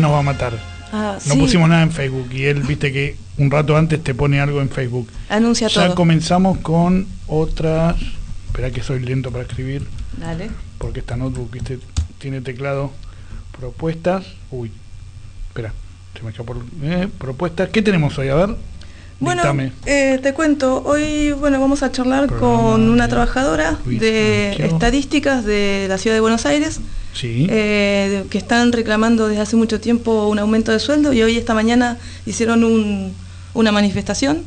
nos va a matar. Ah, No sí, pusimos nada en Facebook y él, viste que un rato antes te pone algo en Facebook. anuncia Ya todo. comenzamos con otras. Espera que soy lento para escribir, Dale. porque esta notebook viste, tiene teclado. Propuestas. Uy, espera, se me escapó. Eh, propuestas. ¿Qué tenemos hoy? A ver. Bueno, eh, te cuento, hoy bueno vamos a charlar Programa con una trabajadora de estadísticas de la ciudad de Buenos Aires, Sí. eh, que están reclamando desde hace mucho tiempo un aumento de sueldo y hoy esta mañana hicieron un- una manifestación,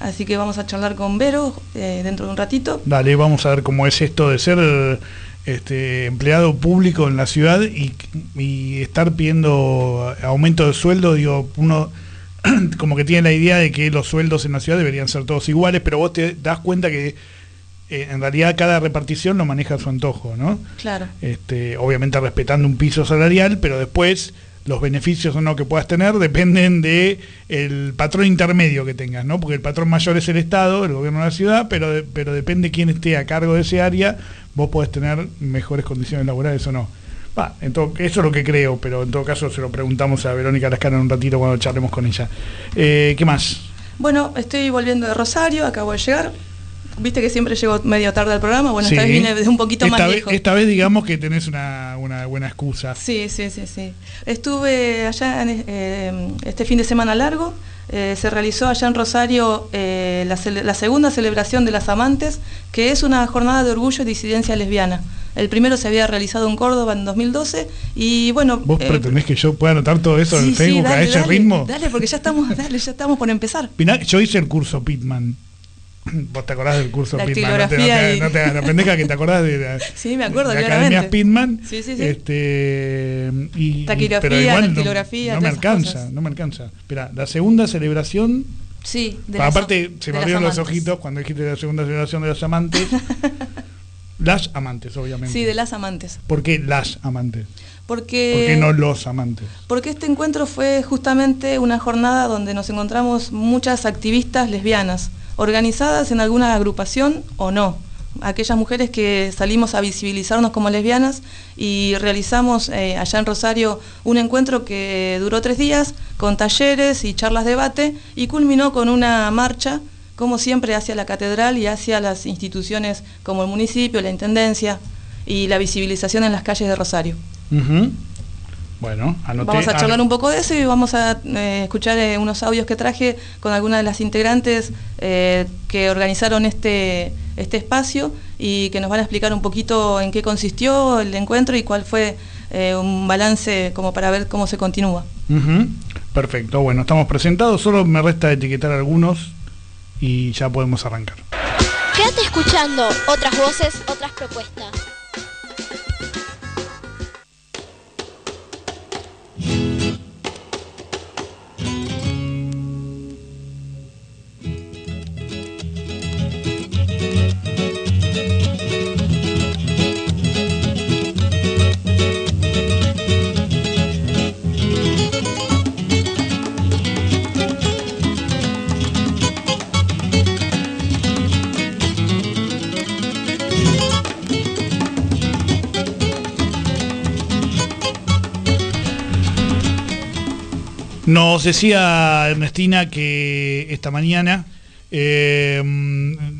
así que vamos a charlar con Vero eh, dentro de un ratito. Dale, vamos a ver cómo es esto de ser este, empleado público en la ciudad y, y estar pidiendo aumento de sueldo. Digo, uno como que tiene la idea de que los sueldos en la ciudad deberían ser todos iguales, pero vos te das cuenta que eh, en realidad cada repartición lo maneja a su antojo, ¿no? Claro. Este, obviamente respetando un piso salarial, pero después los beneficios o no que puedas tener dependen de el patrón intermedio que tengas, ¿no? Porque el patrón mayor es el Estado, el gobierno de la ciudad, pero, de- pero depende quién esté a cargo de ese área, vos podés tener mejores condiciones laborales o no. Va, eso es lo que creo, pero en todo caso se lo preguntamos a Verónica Lascano en un ratito cuando charlemos con ella. Eh, ¿Qué más? Bueno, estoy volviendo de Rosario, acabo de llegar. Viste que siempre llego medio tarde al programa, bueno, Sí. esta vez vine de un poquito esta más vez, lejos. Esta vez digamos que tenés una, una buena excusa. Sí, sí, sí, sí. Estuve allá en, eh, este fin de semana largo. eh, se realizó allá en Rosario eh, la, segunda celebración de las amantes, que es una jornada de orgullo y disidencia lesbiana. El primero se había realizado en Córdoba en 2012 y bueno... ¿Vos eh, pretendés que yo pueda anotar todo eso sí, en sí, Facebook a dale, ese dale, ritmo? Dale, porque ya estamos, dale, ya estamos por empezar. Mirá, yo hice el curso Pitman. ¿Vos te acordás del curso La Pitman? No te, no te- actilografía y- no te hagas la pendeja que te acordás de la, Sí, me acuerdo, de claramente. Academias Pitman. Sí, sí, sí. Este, y, pero igual no- dactilografía, no, me alcanza, cosas. no me alcanza. Espera, la segunda celebración, Sí, de las- aparte se me abrieron los ojitos cuando dijiste la segunda celebración de las amantes. las amantes, obviamente. Sí, de las amantes. ¿Por qué las amantes? Porque... ¿Por qué no los amantes? Porque este encuentro fue justamente una jornada donde nos encontramos muchas activistas lesbianas, organizadas en alguna agrupación o no. Aquellas mujeres que salimos a visibilizarnos como lesbianas y realizamos eh, allá en Rosario un encuentro que duró tres días con talleres y charlas de debate y culminó con una marcha, como siempre, hacia la catedral y hacia las instituciones como el municipio, la intendencia y la visibilización en las calles de Rosario. Bueno, anoté. Vamos a ah, charlar un poco de eso y vamos a eh, escuchar eh, unos audios que traje con algunas de las integrantes eh, que organizaron este, este espacio y que nos van a explicar un poquito en qué consistió el encuentro y cuál fue eh, un balance como para ver cómo se continúa. Perfecto, bueno, estamos presentados, solo me resta etiquetar algunos y ya podemos arrancar. Quédate escuchando otras voces, otras propuestas. Nos decía Ernestina que esta mañana eh,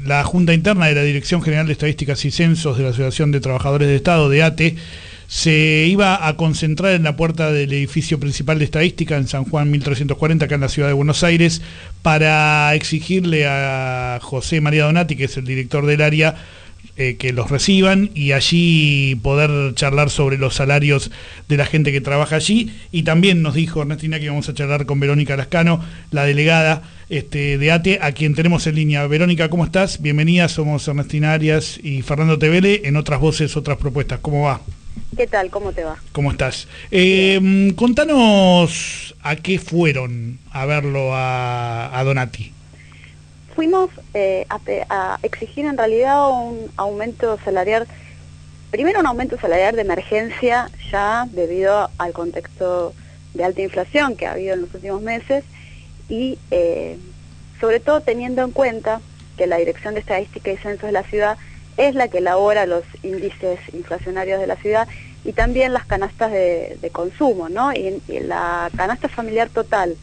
la Junta Interna de la Dirección General de Estadísticas y Censos de la Asociación de Trabajadores de Estado, de ATE, se iba a concentrar en la puerta del edificio principal de estadística en San Juan 1340, acá en la ciudad de Buenos Aires, para exigirle a José María Donati, que es el director del área, eh, que los reciban y allí poder charlar sobre los salarios de la gente que trabaja allí. Y también nos dijo Ernestina que íbamos a charlar con Verónica Lascano, la delegada este, de ATE, a quien tenemos en línea. Verónica, ¿cómo estás? Bienvenida, somos Ernestina Arias y Fernando Tevele, en otras voces, otras propuestas. ¿Cómo va? ¿Qué tal? ¿Cómo te va? ¿Cómo estás? Eh, contanos a qué fueron a verlo a, a Donati. Fuimos eh, a, exigir en realidad un aumento salarial, primero un aumento salarial de emergencia ya debido al contexto de alta inflación que ha habido en los últimos meses y eh, sobre todo teniendo en cuenta que la Dirección de Estadística y Censos de la ciudad es la que elabora los índices inflacionarios de la ciudad y también las canastas de, consumo, ¿no? Y, la canasta familiar total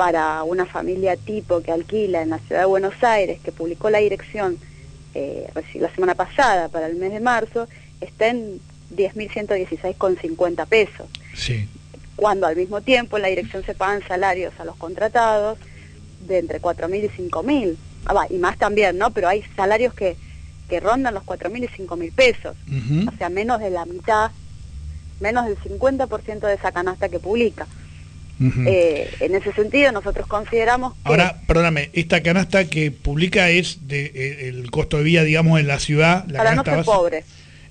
para una familia tipo que alquila en la ciudad de Buenos Aires, que publicó la dirección eh, la semana pasada para el mes de marzo, está en 10.116,50 pesos. Sí. Cuando al mismo tiempo en la dirección se pagan salarios a los contratados de entre 4.000 y 5.000. Ah, y más también, ¿no? Pero hay salarios que, que rondan los 4.000 y 5.000 pesos. O sea, menos de la mitad, menos del 50% de esa canasta que publica. Eh, en ese sentido, nosotros consideramos que... Ahora, perdóname, esta canasta que publica es de, eh, el costo de vida, digamos, en la ciudad... La para no ser pobre.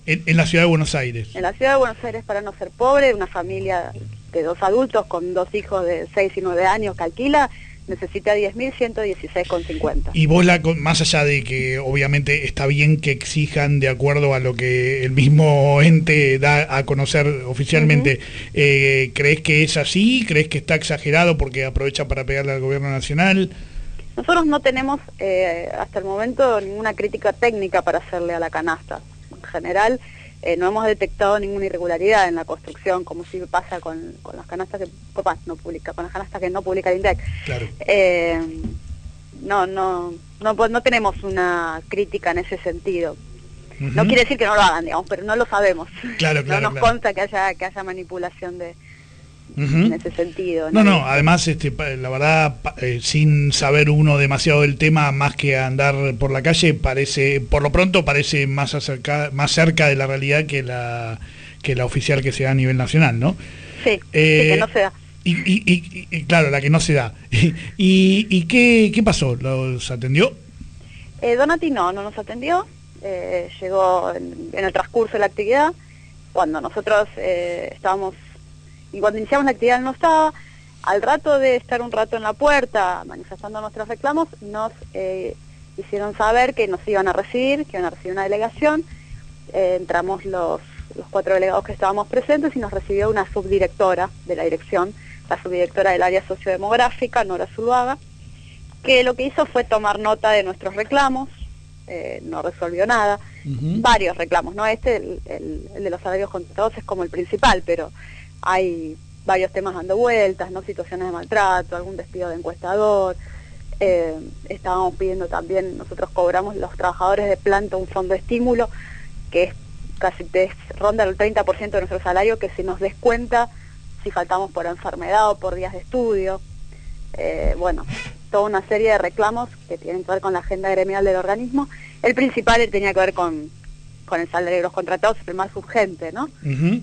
En, la ciudad de Buenos Aires. En la ciudad de Buenos Aires para no ser pobre, una familia de dos adultos con dos hijos de 6 y 9 años que alquila, necesita 10.116,50. Y vos, la, más allá de que obviamente está bien que exijan de acuerdo a lo que el mismo ente da a conocer oficialmente, eh, ¿crees que es así? ¿Crees que está exagerado porque aprovecha para pegarle al gobierno nacional? Nosotros no tenemos eh, hasta el momento ninguna crítica técnica para hacerle a la canasta. En general, eh, no hemos detectado ninguna irregularidad en la construcción, como si pasa con, las canastas que no publica, con las canastas que no publica el INDEC. Eh, no, no, no, pues no tenemos una crítica en ese sentido. No quiere decir que no lo hagan, digamos, pero no lo sabemos. Claro, no nos consta que haya, que haya manipulación de, en ese sentido. No, no, además, este, la verdad, eh, sin saber uno demasiado del tema, más que andar por la calle, parece, por lo pronto parece más, acerca, más cerca de la realidad que la, que la oficial que se da a nivel nacional, ¿no? Sí, que no se da. Y, y, claro, la que no se da. ¿Y, y qué, qué pasó? ¿Los atendió? Eh, Donati no, no nos atendió. Eh, llegó en, el transcurso de la actividad. Cuando nosotros eh, estábamos y cuando iniciamos la actividad no estaba. Al rato de estar un rato en la puerta manifestando nuestros reclamos, nos eh, hicieron saber que nos iban a recibir, que iban a recibir una delegación. Eh, entramos los, los cuatro delegados que estábamos presentes y nos recibió una subdirectora de la dirección, la subdirectora del área sociodemográfica, Nora Zuluaga, que lo que hizo fue tomar nota de nuestros reclamos, eh, no resolvió nada, varios reclamos, ¿no? Este, el, el, de los salarios contratados es como el principal, pero hay varios temas dando vueltas, ¿no? Situaciones de maltrato, algún despido de encuestador. Eh, estábamos pidiendo también, nosotros cobramos los trabajadores de planta un fondo de estímulo que es casi ronda el 30% de nuestro salario que se nos descuenta si faltamos por enfermedad o por días de estudio. Eh, bueno, toda una serie de reclamos que tienen que ver con la agenda gremial del organismo. El principal tenía que ver con, con el salario de los contratados, el más urgente, ¿no? Eh,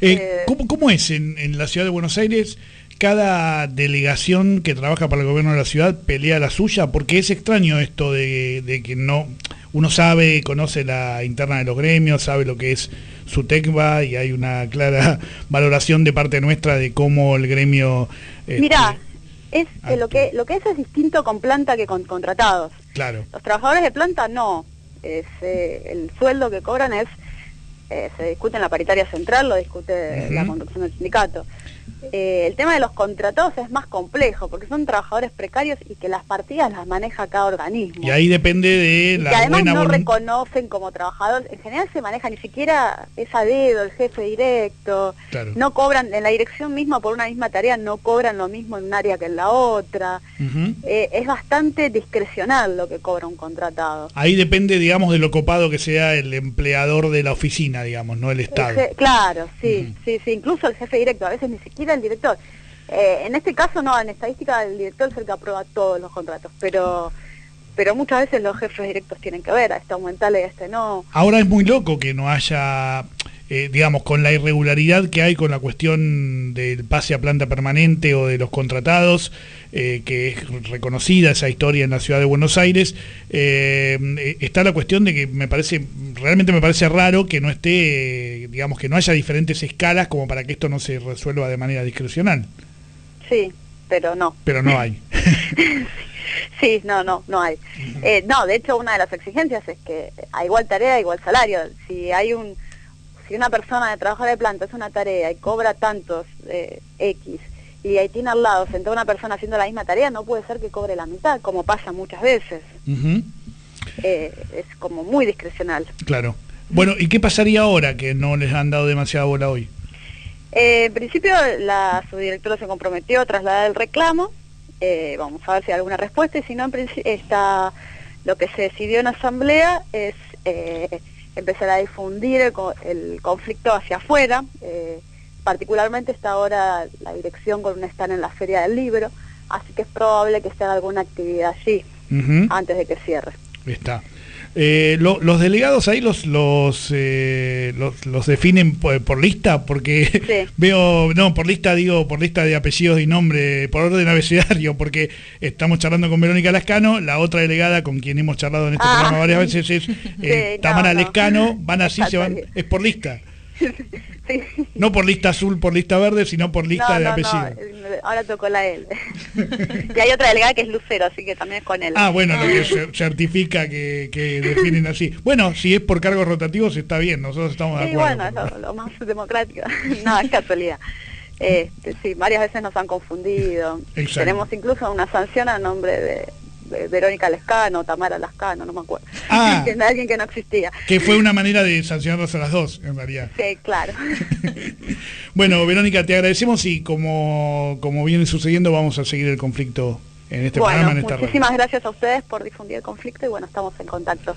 eh, ¿cómo, es en, la ciudad de Buenos Aires? cada delegación que trabaja para el gobierno de la ciudad pelea la suya, porque es extraño esto de, que no uno sabe, conoce la interna de los gremios, sabe lo que es su TECBA y hay una clara valoración de parte nuestra de cómo el gremio... Este, Mirá, es lo que lo que es es distinto con planta que con contratados. Claro. Los trabajadores de planta no, es, eh, el sueldo que cobran es eh, se discute en la paritaria central, lo discute la conducción del sindicato. Eh, el tema de los contratados es más complejo, porque son trabajadores precarios y que las partidas las maneja cada organismo. Y ahí depende de la que además no reconocen como trabajadores, en general se maneja ni siquiera es a dedo, el jefe directo, no cobran, en la dirección misma por una misma tarea no cobran lo mismo en un área que en la otra. Eh, es bastante discrecional lo que cobra un contratado. Ahí depende, digamos, de lo copado que sea el empleador de la oficina, digamos, no el Estado. claro, sí, sí, sí, incluso el jefe directo, a veces ni siquiera el director. Eh, en este caso no, en estadística el director es el que aprueba todos los contratos, pero pero muchas veces los jefes directos tienen que ver, a este aumentarle y a este no. Ahora es muy loco que no haya, eh, digamos, con la irregularidad que hay con la cuestión del pase a planta permanente o de los contratados, eh, que es reconocida esa historia en la ciudad de Buenos Aires, está la cuestión de que me parece, realmente me parece raro que no esté, digamos, que no haya diferentes escalas como para que esto no se resuelva de manera discrecional. Sí, pero no. Pero no hay. sí, no, no, no hay. Eh, no, de hecho una de las exigencias es que a igual tarea, igual salario. Si hay un, si una persona de trabajo de planta hace una tarea y cobra tantos eh, X y ahí tiene al lado sentada una persona haciendo la misma tarea, no puede ser que cobre la mitad, como pasa muchas veces. Eh, es como muy discrecional. Claro. Bueno, ¿y qué pasaría ahora que no les han dado demasiada bola hoy? Eh, en principio la subdirectora se comprometió a trasladar el reclamo, eh, vamos a ver si hay alguna respuesta y si no, en está, lo que se decidió en asamblea es eh, empezar a difundir el, conflicto hacia afuera, particularmente está ahora la dirección con un stand en la Feria del Libro, así que es probable que esté alguna actividad allí antes de que cierre. Está. Eh, los delegados ahí los los, eh, los, definen por, lista, porque veo, no, por lista digo, por lista de apellidos y nombre, por orden abecedario, porque estamos charlando con Verónica Lascano, la otra delegada con quien hemos charlado en este ah. programa varias veces es eh, Tamara Lescano, van así, se van, es por lista. No por lista azul, por lista verde, sino por lista de apellido. ahora tocó la L. y hay otra delegada que es Lucero, así que también es con él. Ah, bueno, lo que certifica que, definen así. Bueno, si es por cargos rotativos está bien, nosotros estamos de acuerdo. bueno, es lo, más democrático. no, es casualidad. Este, sí, varias veces nos han confundido. Tenemos incluso una sanción a nombre de, Verónica Lescano, Tamara Lescano, no me acuerdo. Ah, alguien que no existía. Que fue una manera de sancionarnos a las dos, en realidad. Sí, claro. bueno, Verónica, te agradecemos y como, como viene sucediendo, vamos a seguir el conflicto en este programa, en esta Muchísimas gracias a ustedes por difundir el conflicto y bueno, estamos en contacto.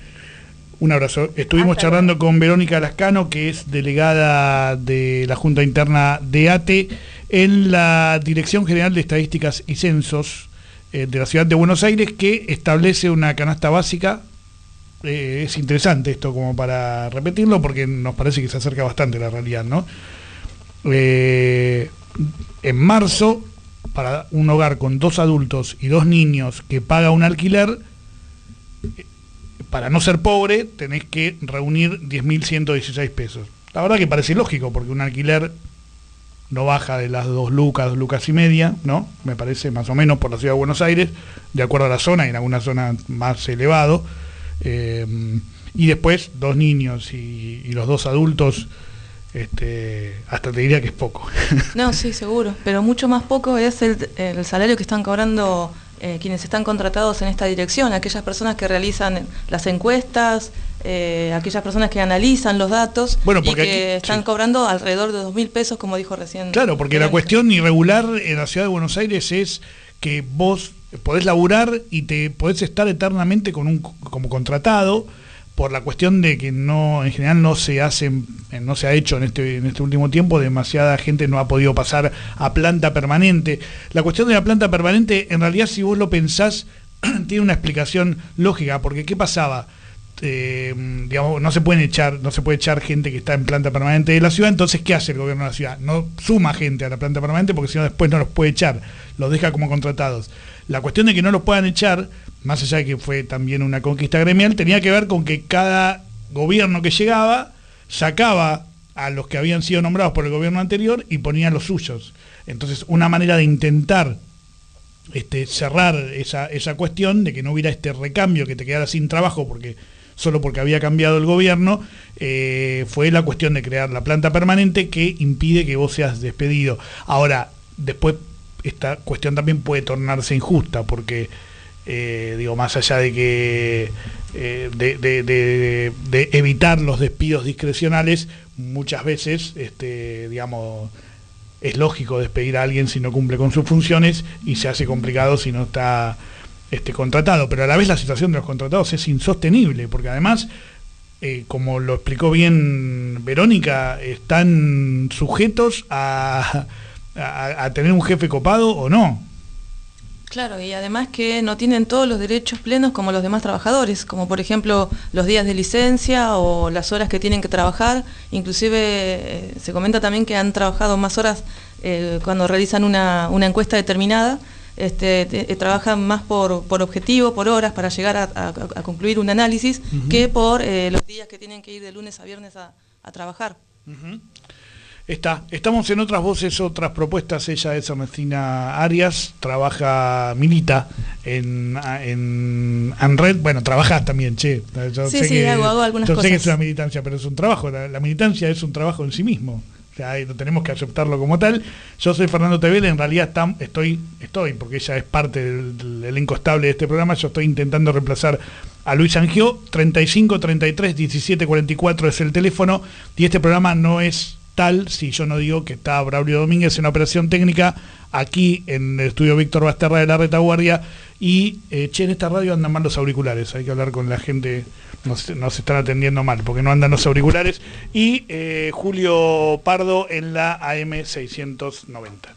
Un abrazo. Estuvimos charlando con Verónica Lascano, que es delegada de la Junta Interna de ATE en la Dirección General de Estadísticas y Censos eh, de la ciudad de Buenos Aires que establece una canasta básica. Eh, es interesante esto como para repetirlo porque nos parece que se acerca bastante la realidad, ¿no? Eh, en marzo, para un hogar con dos adultos y dos niños que paga un alquiler, para no ser pobre tenés que reunir 10.116 pesos. La verdad que parece lógico, porque un alquiler no baja de las dos lucas, dos lucas y media, ¿no? Me parece más o menos por la ciudad de Buenos Aires, de acuerdo a la zona, y en alguna zona más elevado. Eh, y después dos niños y, los dos adultos, este, hasta te diría que es poco. No, sí, seguro, pero mucho más poco es el, salario que están cobrando eh, quienes están contratados en esta dirección, aquellas personas que realizan las encuestas, eh, aquellas personas que analizan los datos y que están cobrando alrededor de dos mil pesos, como dijo recién. Claro, porque la cuestión irregular en la ciudad de Buenos Aires es que vos podés laburar y te podés estar eternamente con un, como contratado, por la cuestión de que no en general no se hacen no se ha hecho en este en este último tiempo demasiada gente no ha podido pasar a planta permanente. La cuestión de la planta permanente en realidad si vos lo pensás tiene una explicación lógica porque qué pasaba eh, digamos, no se pueden echar, no se puede echar gente que está en planta permanente de la ciudad, entonces ¿qué hace el gobierno de la ciudad? No suma gente a la planta permanente porque si no después no los puede echar, los deja como contratados. La cuestión de que no los puedan echar más allá de que fue también una conquista gremial, tenía que ver con que cada gobierno que llegaba sacaba a los que habían sido nombrados por el gobierno anterior y ponía los suyos. Entonces, una manera de intentar este, cerrar esa, esa cuestión de que no hubiera este recambio, que te quedara sin trabajo porque solo porque había cambiado el gobierno, eh, fue la cuestión de crear la planta permanente que impide que vos seas despedido. Ahora, después esta cuestión también puede tornarse injusta porque eh, digo, más allá de que eh, de, evitar los despidos discrecionales, muchas veces, este, digamos, es lógico despedir a alguien si no cumple con sus funciones y se hace complicado si no está este, contratado. Pero a la vez la situación de los contratados es insostenible, porque además, eh, como lo explicó bien Verónica, están sujetos a, tener un jefe copado o no. Claro, y además que no tienen todos los derechos plenos como los demás trabajadores, como por ejemplo los días de licencia o las horas que tienen que trabajar. Inclusive eh, se comenta también que han trabajado más horas eh, cuando realizan una, encuesta determinada. Este, eh, trabajan más por, por, objetivo, por horas, para llegar a, concluir un análisis, que por los días que tienen que ir de lunes a viernes a, trabajar. Está. Estamos en otras voces, otras propuestas. Ella es Ernestina Arias, trabaja, milita en, en Anred. Bueno, trabajas también, che. Yo sí, sé sí, que, hago, algunas yo sé que es una militancia, pero es un trabajo. La, militancia es un trabajo en sí mismo. Sea, tenemos que aceptarlo como tal. Yo soy Fernando Tevele, en realidad estoy, estoy, porque ella es parte del, elenco estable de este programa, yo estoy intentando reemplazar a Luis Angio, 35 33 17 44 es el teléfono y este programa no es tal si yo no digo que está Braulio Domínguez en operación técnica aquí en el estudio Víctor Basterra de la Retaguardia y, eh, che, en esta radio andan mal los auriculares, hay que hablar con la gente, nos, nos están atendiendo mal, porque no andan los auriculares. Y eh, Julio Pardo en la AM690.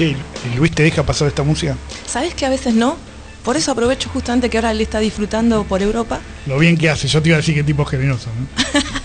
che, Luis te deja pasar esta música? ¿Sabes que a veces no? Por eso aprovecho justamente que ahora él está disfrutando por Europa. Lo bien que hace, yo te iba a decir que tipo es generoso. ¿no?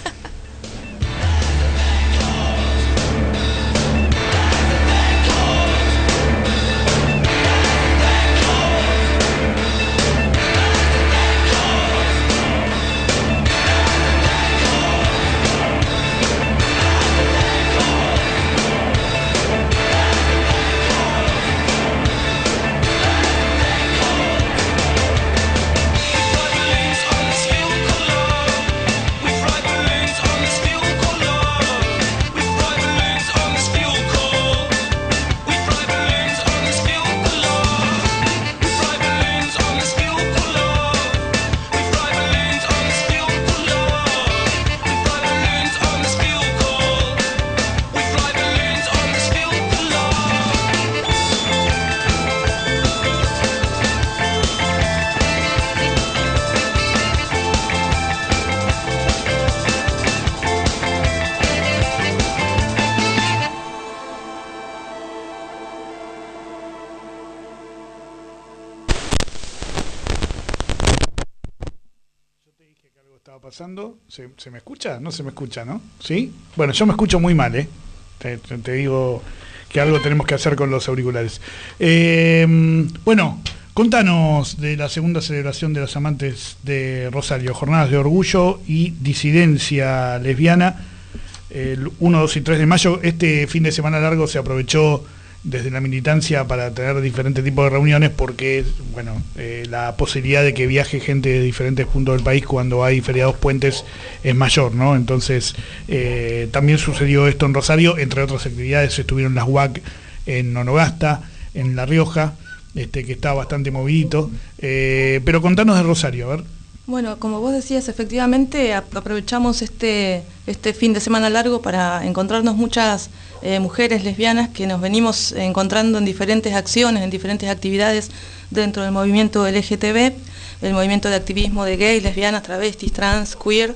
¿Se, me escucha? No se me escucha, ¿no? ¿Sí? Bueno, yo me escucho muy mal, ¿eh? Te, digo que algo tenemos que hacer con los auriculares. Eh, bueno, contanos de la segunda celebración de los amantes de Rosario, jornadas de orgullo y disidencia lesbiana, el 1, 2 y 3 de mayo. Este fin de semana largo se aprovechó desde la militancia para tener diferentes tipos de reuniones porque, bueno, eh, la posibilidad de que viaje gente de diferentes puntos del país cuando hay feriados puentes es mayor, ¿no? Entonces, eh, también sucedió esto en Rosario, entre otras actividades estuvieron las UAC en Nonogasta, en La Rioja, este, que está bastante movidito, eh, pero contanos de Rosario, a ver. Bueno, como vos decías, efectivamente aprovechamos este, este fin de semana largo para encontrarnos muchas eh, mujeres lesbianas que nos venimos encontrando en diferentes acciones, en diferentes actividades dentro del movimiento LGTB, el movimiento de activismo de gays, lesbianas, travestis, trans, queer.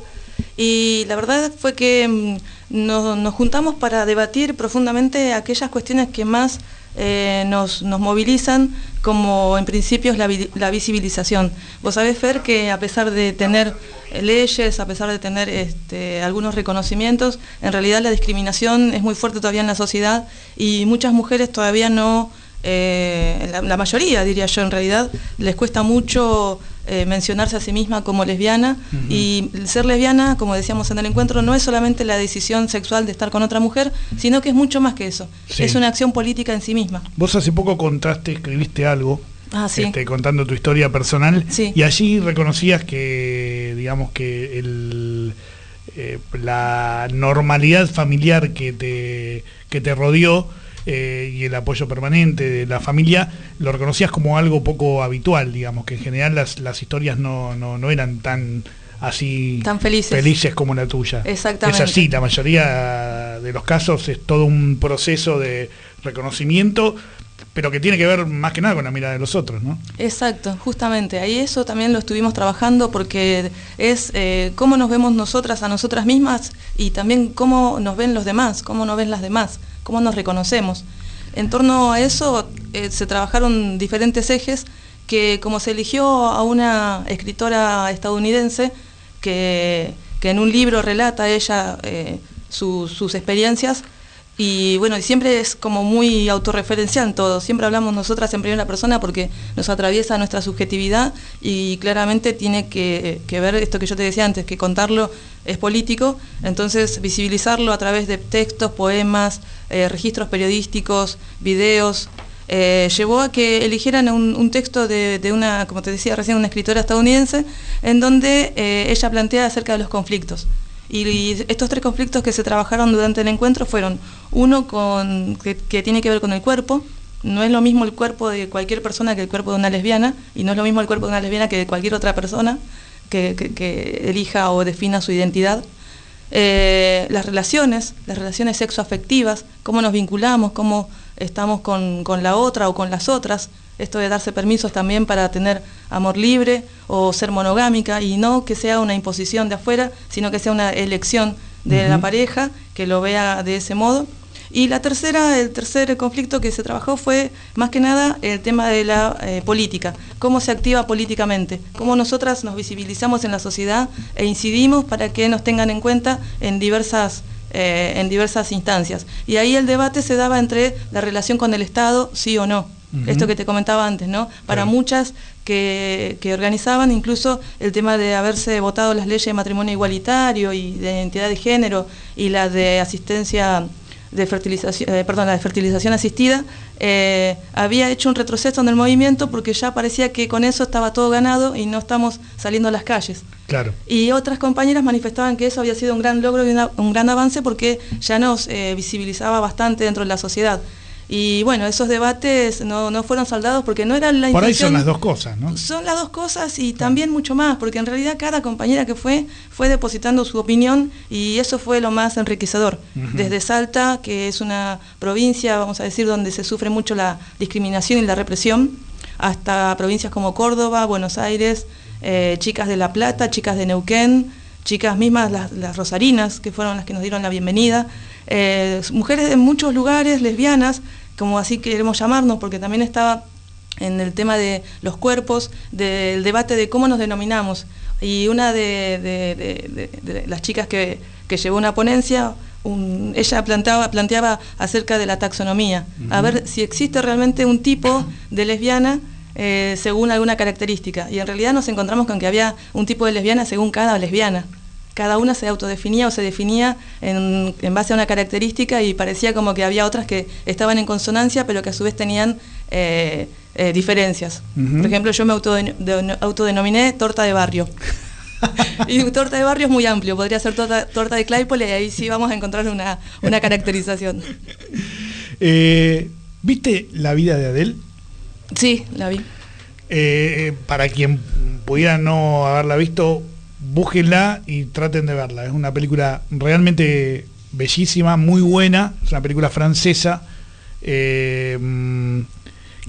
Y la verdad fue que mm, nos, juntamos para debatir profundamente aquellas cuestiones que más eh, nos, movilizan, como en principio es la, visibilización. Vos sabés, Fer, que a pesar de tener leyes, a pesar de tener este, algunos reconocimientos, en realidad la discriminación es muy fuerte todavía en la sociedad y muchas mujeres todavía no, eh, la, mayoría diría yo en realidad, les cuesta mucho eh, mencionarse a sí misma como lesbiana y ser lesbiana, como decíamos en el encuentro, no es solamente la decisión sexual de estar con otra mujer, sino que es mucho más que eso. Es una acción política en sí misma. Vos hace poco contaste, escribiste algo Ah, este, contando tu historia personal y allí reconocías que digamos que el, eh, la normalidad familiar que te, que te rodeó eh, y el apoyo permanente de la familia lo reconocías como algo poco habitual digamos que en general las, las historias no, no, no eran tan así tan felices. felices como la tuya. Exactamente. Es así, la mayoría de los casos es todo un proceso de reconocimiento pero que tiene que ver más que nada con la mirada de los otros, ¿no? Exacto, justamente. Ahí eso también lo estuvimos trabajando porque es eh, cómo nos vemos nosotras a nosotras mismas y también cómo nos ven los demás, cómo nos ven las demás, cómo nos reconocemos. En torno a eso eh, se trabajaron diferentes ejes que como se eligió a una escritora estadounidense que, en un libro relata ella eh, sus experiencias, y bueno, siempre es como muy autorreferencial todo. Siempre hablamos nosotras en primera persona porque nos atraviesa nuestra subjetividad y claramente tiene que, ver esto que yo te decía antes, que contarlo es político, entonces visibilizarlo a través de textos, poemas, eh, registros periodísticos, videos, eh, llevó a que eligieran un, texto de, una, como te decía recién, una escritora estadounidense, en donde eh, ella plantea acerca de los conflictos. Y, estos tres conflictos que se trabajaron durante el encuentro fueron uno con, que, tiene que ver con el cuerpo, no es lo mismo el cuerpo de cualquier persona que el cuerpo de una lesbiana, y no es lo mismo el cuerpo de una lesbiana que de cualquier otra persona que, elija o defina su identidad. Eh, las relaciones, las relaciones sexoafectivas, cómo nos vinculamos, cómo estamos con, con la otra o con las otras, esto de darse permisos también para tener amor libre o ser monogámica y no que sea una imposición de afuera, sino que sea una elección de la pareja que lo vea de ese modo. Y la tercera, el tercer conflicto que se trabajó fue más que nada el tema de la eh, política, cómo se activa políticamente, cómo nosotras nos visibilizamos en la sociedad e incidimos para que nos tengan en cuenta en diversas, eh, en diversas instancias. Y ahí el debate se daba entre la relación con el Estado, sí o no. Esto que te comentaba antes, ¿no? Para muchas que, organizaban incluso el tema de haberse votado las leyes de matrimonio igualitario y de identidad de género y la de asistencia de fertilización, eh, perdón, la de fertilización asistida, eh, había hecho un retroceso en el movimiento porque ya parecía que con eso estaba todo ganado y no estamos saliendo a las calles. Claro. Y otras compañeras manifestaban que eso había sido un gran logro y un gran avance porque ya nos eh, visibilizaba bastante dentro de la sociedad. Y bueno, esos debates no, no fueron saldados porque no era la Por ahí son las dos cosas, ¿no? Son las dos cosas y también mucho más, porque en realidad cada compañera que fue fue depositando su opinión y eso fue lo más enriquecedor. Desde Salta, que es una provincia, vamos a decir, donde se sufre mucho la discriminación y la represión, hasta provincias como Córdoba, Buenos Aires, eh, chicas de La Plata, chicas de Neuquén, chicas mismas, las, las rosarinas, que fueron las que nos dieron la bienvenida. Eh, mujeres de muchos lugares, lesbianas, como así queremos llamarnos, porque también estaba en el tema de los cuerpos, del debate de cómo nos denominamos. Y una de, las chicas que, llevó una ponencia, ella planteaba, planteaba acerca de la taxonomía, a ver si existe realmente un tipo de lesbiana eh, según alguna característica. Y en realidad nos encontramos con que había un tipo de lesbiana según cada lesbiana cada una se autodefinía o se definía en, base a una característica y parecía como que había otras que estaban en consonancia, pero que a su vez tenían eh, eh, diferencias. Por ejemplo, yo me autodenominé torta de barrio. y torta de barrio es muy amplio, podría ser torta, torta de Claypole y ahí sí vamos a encontrar una, caracterización. Eh, ¿Viste la vida de Adele? Sí, la vi. para quien pudiera no haberla visto, búsquenla y traten de verla. Es una película realmente bellísima, muy buena. Es una película francesa eh,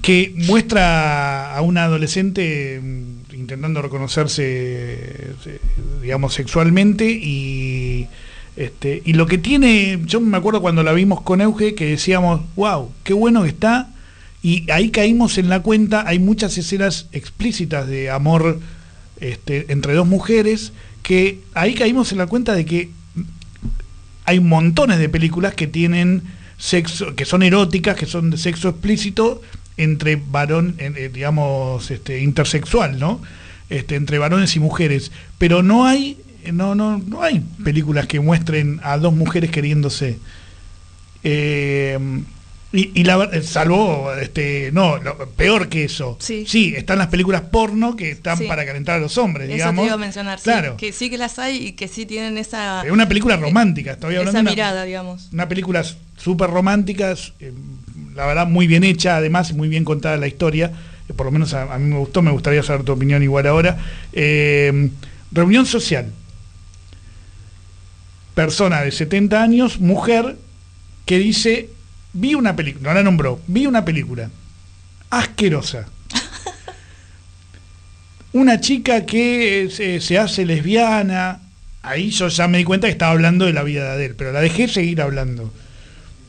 que muestra a una adolescente mm, intentando reconocerse, eh, digamos, sexualmente y... Este, y lo que tiene, yo me acuerdo cuando la vimos con Euge que decíamos, wow, qué bueno que está, y ahí caímos en la cuenta, hay muchas escenas explícitas de amor este, entre dos mujeres, que ahí caímos en la cuenta de que hay montones de películas que tienen sexo, que son eróticas, que son de sexo explícito entre varón, eh, digamos, este, intersexual, ¿no? este, entre varones y mujeres, pero no hay, no, no, no hay películas que muestren a dos mujeres queriéndose. Eh, y, la salvo, este, no, peor que eso. Sí. están las películas porno que están para calentar a los hombres, eso digamos. Te iba a mencionar, claro. que sí que las hay y que sí tienen esa... Es una película romántica, estoy hablando esa mirada, digamos. Una película súper románticas, eh, la verdad muy bien hecha, además, muy bien contada la historia, eh, por lo menos a, mí me gustó, me gustaría saber tu opinión igual ahora. Eh, reunión social. Persona de 70 años, mujer, que dice vi una película, no la nombró, vi una película asquerosa. una chica que se, hace lesbiana, ahí yo ya me di cuenta que estaba hablando de la vida de él, pero la dejé seguir hablando.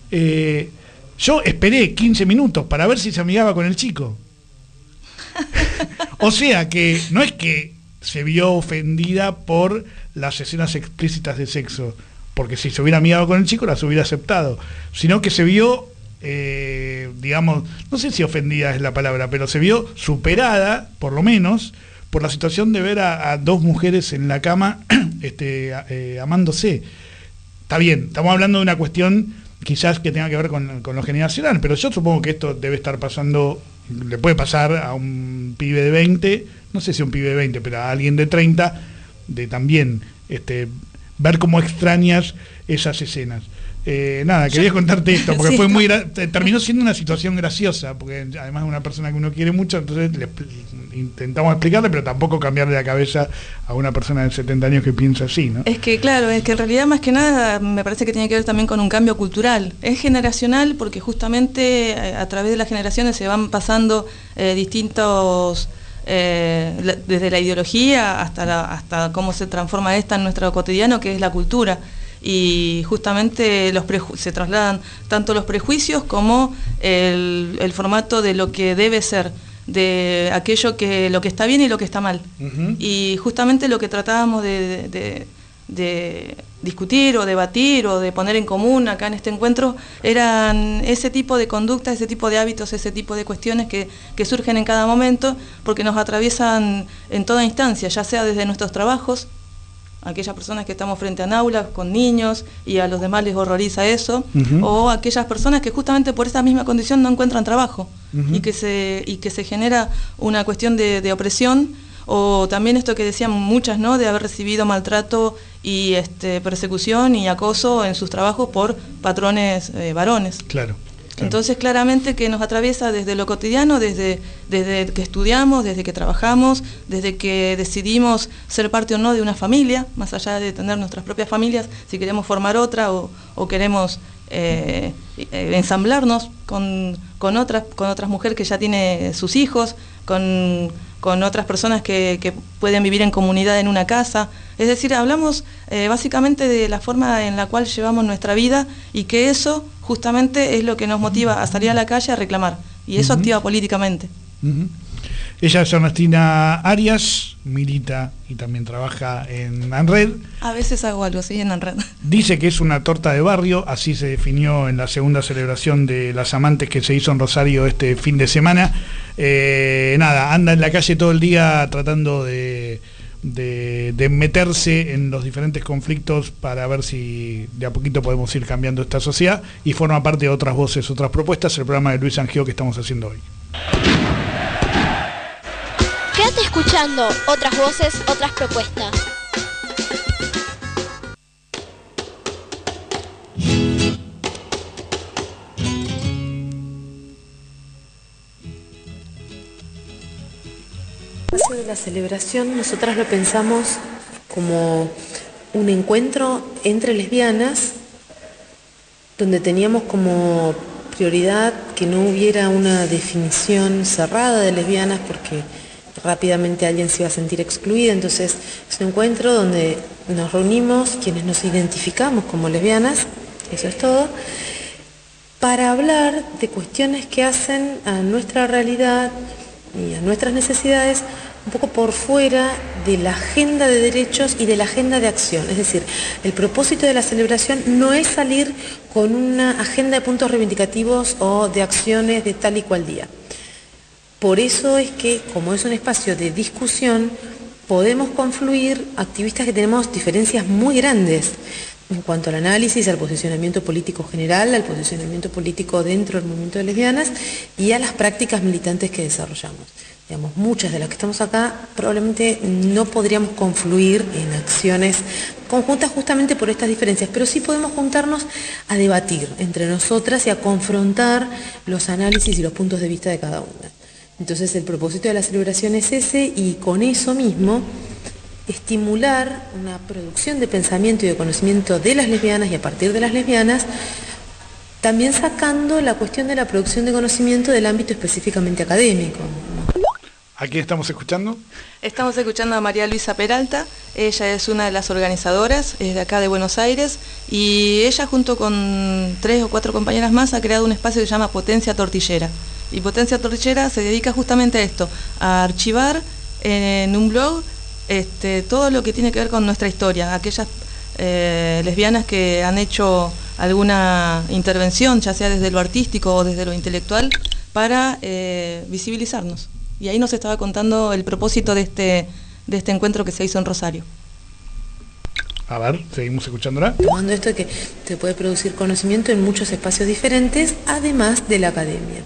Eh, yo esperé 15 minutos para ver si se amigaba con el chico. o sea que no es que se vio ofendida por las escenas explícitas de sexo porque si se hubiera amigado con el chico las hubiera aceptado, sino que se vio, eh, digamos, no sé si ofendida es la palabra, pero se vio superada, por lo menos, por la situación de ver a, dos mujeres en la cama este, eh, amándose. Está bien, estamos hablando de una cuestión quizás que tenga que ver con, con, lo generacional, pero yo supongo que esto debe estar pasando, le puede pasar a un pibe de 20, no sé si a un pibe de 20, pero a alguien de 30, de también este, ver cómo extrañas esas escenas. Eh, nada, quería contarte esto, porque fue muy terminó siendo una situación graciosa, porque además es una persona que uno quiere mucho, entonces le, intentamos explicarle, pero tampoco cambiarle la cabeza a una persona de 70 años que piensa así, ¿no? Es que claro, es que en realidad más que nada me parece que tiene que ver también con un cambio cultural. Es generacional porque justamente eh, a, través de las generaciones se van pasando eh, distintos eh, desde la ideología hasta, hasta cómo se transforma esta en nuestro cotidiano, que es la cultura. Y justamente los se trasladan tanto los prejuicios como el, formato de lo que debe ser, de aquello que lo que está bien y lo que está mal. Y justamente lo que tratábamos de de discutir o debatir o de poner en común acá en este encuentro eran ese tipo de conductas, ese tipo de hábitos, ese tipo de cuestiones que, surgen en cada momento porque nos atraviesan en toda instancia, ya sea desde nuestros trabajos, aquellas personas que estamos frente a aulas con niños y a los demás les horroriza eso, o aquellas personas que justamente por esta misma condición no encuentran trabajo y, que se, y que se genera una cuestión de opresión o también esto que decían muchas, ¿no? De haber recibido maltrato y este, persecución y acoso en sus trabajos por patrones eh, varones. Claro, Entonces claramente que nos atraviesa desde lo cotidiano, desde, desde que estudiamos, desde que trabajamos, desde que decidimos ser parte o no de una familia, más allá de tener nuestras propias familias, si queremos formar otra o, queremos eh, ensamblarnos con, con, otras, con otras mujeres que ya tiene sus hijos, con con otras personas que, pueden vivir en comunidad en una casa. Es decir, hablamos eh, básicamente de la forma en la cual llevamos nuestra vida y que eso justamente es lo que nos motiva a salir a la calle a reclamar. Y eso activa políticamente. Ella es Ernestina Arias, milita y también trabaja en ANRED. A veces hago algo así en ANRED. Dice que es una torta de barrio, así se definió en la segunda celebración de las amantes que se hizo en Rosario este fin de semana. Eh, nada, anda en la calle todo el día tratando de, de, meterse en los diferentes conflictos para ver si de a poquito podemos ir cambiando esta sociedad y forma parte de otras voces, otras propuestas, el programa de Luis Angio que estamos haciendo hoy. Quédate escuchando otras voces, otras propuestas. de la celebración nosotras lo pensamos como un encuentro entre lesbianas donde teníamos como prioridad que no hubiera una definición cerrada de lesbianas porque rápidamente alguien se iba a sentir excluida, entonces es un encuentro donde nos reunimos quienes nos identificamos como lesbianas, eso es todo, para hablar de cuestiones que hacen a nuestra realidad y a nuestras necesidades un poco por fuera de la agenda de derechos y de la agenda de acción. Es decir, el propósito de la celebración no es salir con una agenda de puntos reivindicativos o de acciones de tal y cual día. Por eso es que, como es un espacio de discusión, podemos confluir activistas que tenemos diferencias muy grandes en cuanto al análisis, al posicionamiento político general, al posicionamiento político dentro del movimiento de lesbianas y a las prácticas militantes que desarrollamos. Digamos, muchas de las que estamos acá probablemente no podríamos confluir en acciones conjuntas justamente por estas diferencias, pero sí podemos juntarnos a debatir entre nosotras y a confrontar los análisis y los puntos de vista de cada una. Entonces el propósito de la celebración es ese y con eso mismo estimular una producción de pensamiento y de conocimiento de las lesbianas y a partir de las lesbianas, también sacando la cuestión de la producción de conocimiento del ámbito específicamente académico. ¿A quién estamos escuchando? Estamos escuchando a María Luisa Peralta, ella es una de las organizadoras, es de acá de Buenos Aires, y ella junto con tres o cuatro compañeras más ha creado un espacio que se llama Potencia Tortillera. Y Potencia Tortillera se dedica justamente a esto, a archivar en un blog este, todo lo que tiene que ver con nuestra historia, aquellas eh, lesbianas que han hecho alguna intervención, ya sea desde lo artístico o desde lo intelectual, para eh, visibilizarnos. Y ahí nos estaba contando el propósito de este, de este encuentro que se hizo en Rosario. A ver, seguimos escuchándola. Tomando esto de que se puede producir conocimiento en muchos espacios diferentes, además de la academia.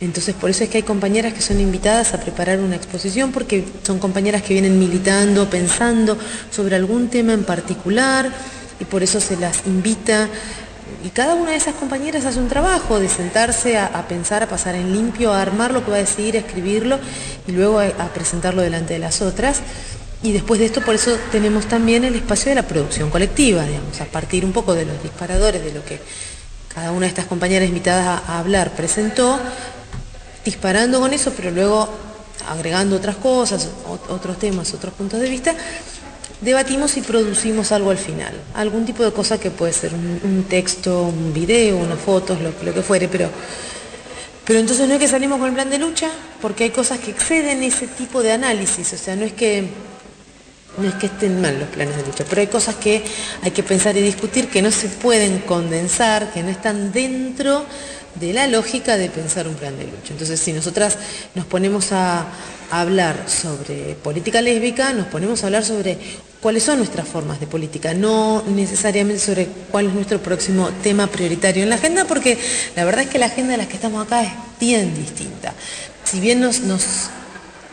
Entonces por eso es que hay compañeras que son invitadas a preparar una exposición porque son compañeras que vienen militando, pensando sobre algún tema en particular y por eso se las invita. Y cada una de esas compañeras hace un trabajo de sentarse a, pensar, a pasar en limpio, a armar lo que va a decir, a escribirlo y luego a, a presentarlo delante de las otras. Y después de esto, por eso tenemos también el espacio de la producción colectiva, digamos, a partir un poco de los disparadores, de lo que cada una de estas compañeras invitadas a hablar presentó, disparando con eso, pero luego agregando otras cosas, otros temas, otros puntos de vista, debatimos y producimos algo al final. Algún tipo de cosa que puede ser un, texto, un video, unas fotos, lo, lo, que fuere, pero, pero entonces no es que salimos con el plan de lucha, porque hay cosas que exceden ese tipo de análisis, o sea, no es que no es que estén mal los planes de lucha, pero hay cosas que hay que pensar y discutir que no se pueden condensar, que no están dentro de la lógica de pensar un plan de lucha. Entonces, si nosotras nos ponemos a, hablar sobre política lésbica, nos ponemos a hablar sobre cuáles son nuestras formas de política, no necesariamente sobre cuál es nuestro próximo tema prioritario en la agenda, porque la verdad es que la agenda de las que estamos acá es bien distinta. Si bien nos,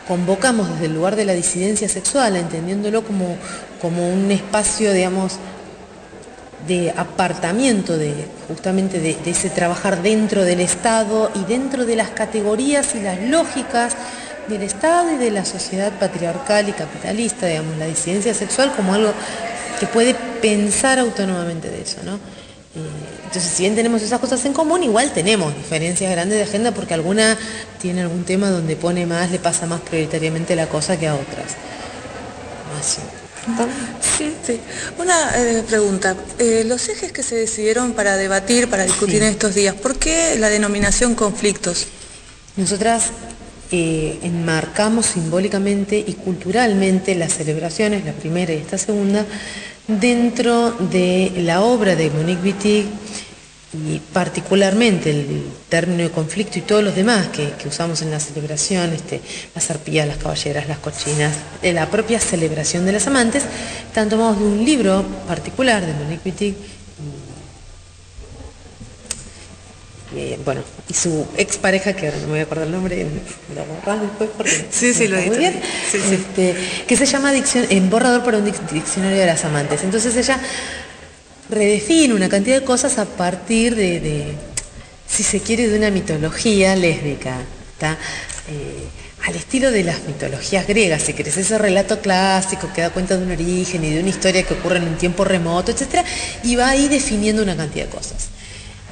convocamos desde el lugar de la disidencia sexual, entendiéndolo como, como un espacio, digamos, de apartamiento de justamente de, ese trabajar dentro del Estado y dentro de las categorías y las lógicas del Estado y de la sociedad patriarcal y capitalista, digamos, la disidencia sexual como algo que puede pensar autónomamente de eso, ¿no? Eh, entonces, si bien tenemos esas cosas en común, igual tenemos diferencias grandes de agenda porque alguna tiene algún tema donde pone más, le pasa más prioritariamente la cosa que a otras. Sí, sí. Una eh, pregunta. Eh, los ejes que se decidieron para debatir, para discutir en estos días, ¿por qué la denominación conflictos? Nosotras eh, enmarcamos simbólicamente y culturalmente las celebraciones, la primera y esta segunda, dentro de la obra de Monique Wittig y particularmente el término de conflicto y todos los demás que, usamos en la celebración, este, las arpías, las caballeras, las cochinas, de la propia celebración de las amantes, están tomados de un libro particular de Monique Wittig, y, bueno, y su expareja, que ahora no me voy a acordar el nombre, lo borrás después porque sí, sí, lo muy bien, este, que se llama en Borrador para un diccionario de las amantes. Entonces ella redefine una cantidad de cosas a partir de, si se quiere, de una mitología lésbica, eh, al estilo de las mitologías griegas, si querés, ese relato clásico que da cuenta de un origen y de una historia que ocurre en un tiempo remoto, etc. Y va ahí definiendo una cantidad de cosas.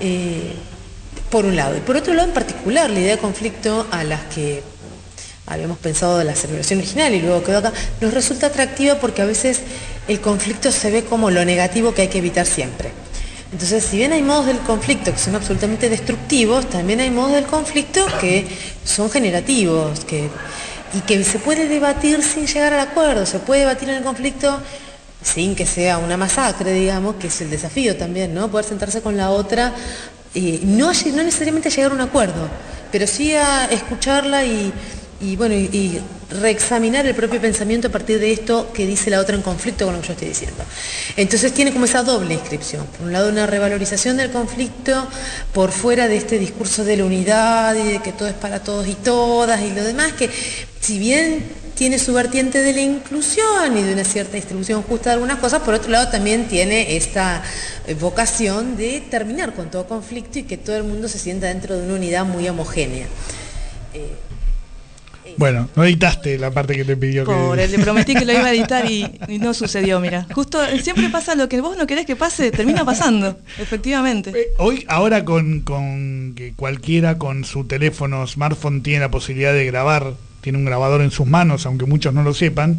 Eh, por un lado. Y por otro lado, en particular, la idea de conflicto a las que habíamos pensado de la celebración original y luego quedó acá, nos resulta atractiva porque a veces el conflicto se ve como lo negativo que hay que evitar siempre. Entonces, si bien hay modos del conflicto que son absolutamente destructivos, también hay modos del conflicto que son generativos y que se puede debatir sin llegar al acuerdo, se puede debatir en el conflicto sin que sea una masacre, digamos, que es el desafío también, ¿no? Poder sentarse con la otra, y no, no necesariamente llegar a un acuerdo, pero sí a escucharla y, y bueno, y, reexaminar el propio pensamiento a partir de esto que dice la otra en conflicto con lo que yo estoy diciendo. Entonces tiene como esa doble inscripción. Por un lado una revalorización del conflicto por fuera de este discurso de la unidad y de que todo es para todos y todas y lo demás, que si bien tiene su vertiente de la inclusión y de una cierta distribución justa de algunas cosas, por otro lado también tiene esta eh, vocación de terminar con todo conflicto y que todo el mundo se sienta dentro de una unidad muy homogénea. Eh, bueno, no editaste la parte que te pidió Pobre, le prometí que lo iba a editar y, no sucedió, mira. Justo siempre pasa lo que vos no querés que pase, termina pasando, efectivamente. Eh, hoy, ahora con, con, que cualquiera con su teléfono smartphone tiene la posibilidad de grabar, tiene un grabador en sus manos, aunque muchos no lo sepan,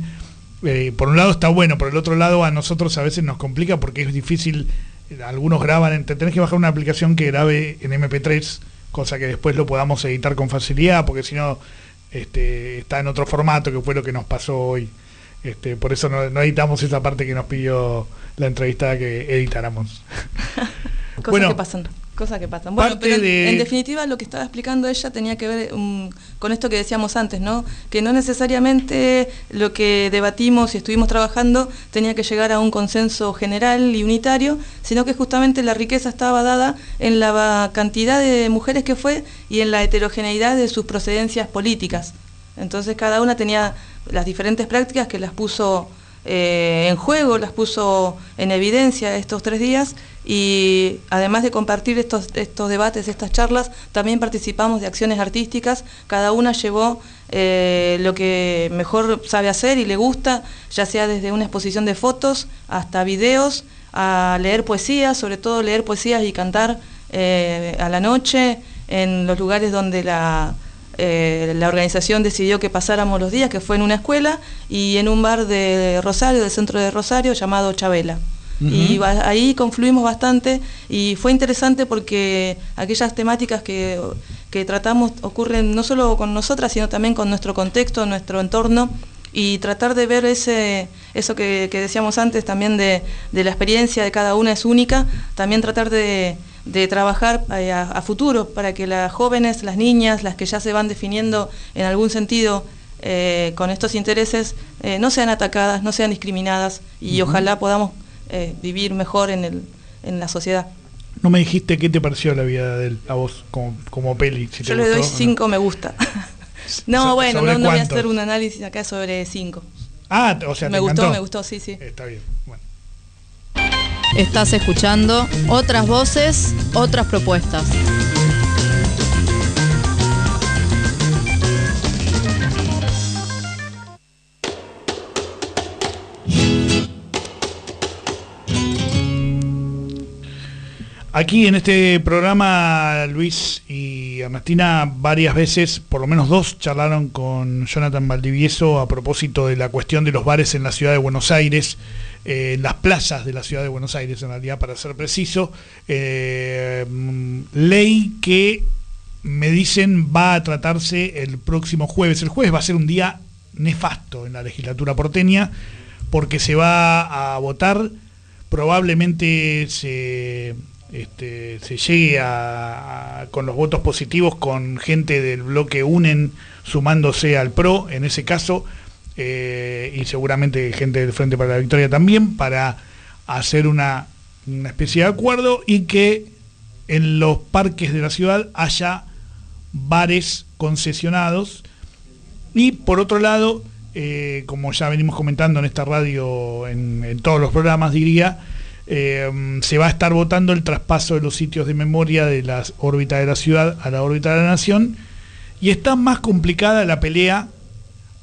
eh, por un lado está bueno, por el otro lado a nosotros a veces nos complica porque es difícil, eh, algunos graban, te tenés que bajar una aplicación que grabe en MP3, cosa que después lo podamos editar con facilidad, porque si no este, está en otro formato, que fue lo que nos pasó hoy. Este, por eso no, editamos esa parte que nos pidió la entrevistada que editáramos. Cosas que pasan. Cosas que pasan. Bueno, pero en, definitiva lo que estaba explicando ella tenía que ver um, con esto que decíamos antes, ¿no? Que no necesariamente lo que debatimos y estuvimos trabajando tenía que llegar a un consenso general y unitario, sino que justamente la riqueza estaba dada en la cantidad de mujeres que fue y en la heterogeneidad de sus procedencias políticas. Entonces cada una tenía las diferentes prácticas que las puso eh, en juego, las puso en evidencia estos tres días y además de compartir estos, estos debates, estas charlas, también participamos de acciones artísticas, cada una llevó eh, lo que mejor sabe hacer y le gusta, ya sea desde una exposición de fotos hasta videos, a leer poesía, sobre todo leer poesías y cantar eh, a la noche en los lugares donde la eh, la organización decidió que pasáramos los días, que fue en una escuela y en un bar de Rosario, del centro de Rosario, llamado Chabela. Y ahí confluimos bastante y fue interesante porque aquellas temáticas que, tratamos ocurren no solo con nosotras, sino también con nuestro contexto, nuestro entorno y tratar de ver ese, eso que, decíamos antes también de, de, la experiencia de cada una es única, también tratar de, de trabajar eh, a, futuro para que las jóvenes, las niñas, las que ya se van definiendo en algún sentido eh, con estos intereses, eh, no sean atacadas, no sean discriminadas y ojalá podamos vivir mejor en, el, en la sociedad. No me dijiste qué te pareció la vida de él, a vos como, como peli. Yo le doy cinco me gusta. no, bueno, no, voy a hacer un análisis acá sobre cinco. Ah, o sea, me gustó, me gustó, sí, sí. Está bien. Estás escuchando otras voces, otras propuestas. Aquí en este programa Luis y Ernestina varias veces, por lo menos dos, charlaron con Jonathan Valdivieso a propósito de la cuestión de los bares en la ciudad de Buenos Aires en las plazas de la ciudad de Buenos Aires, en realidad, para ser preciso, eh, ley que me dicen va a tratarse el próximo jueves. El jueves va a ser un día nefasto en la legislatura porteña, porque se va a votar, probablemente se, este, se llegue a, con los votos positivos con gente del bloque UNEN sumándose al PRO, en ese caso, eh, y seguramente gente del Frente para la Victoria también, para hacer una, especie de acuerdo y que en los parques de la ciudad haya bares concesionados. Y por otro lado, eh, como ya venimos comentando en esta radio, en, todos los programas diría, eh, se va a estar votando el traspaso de los sitios de memoria de la órbita de la ciudad a la órbita de la nación. Y está más complicada la pelea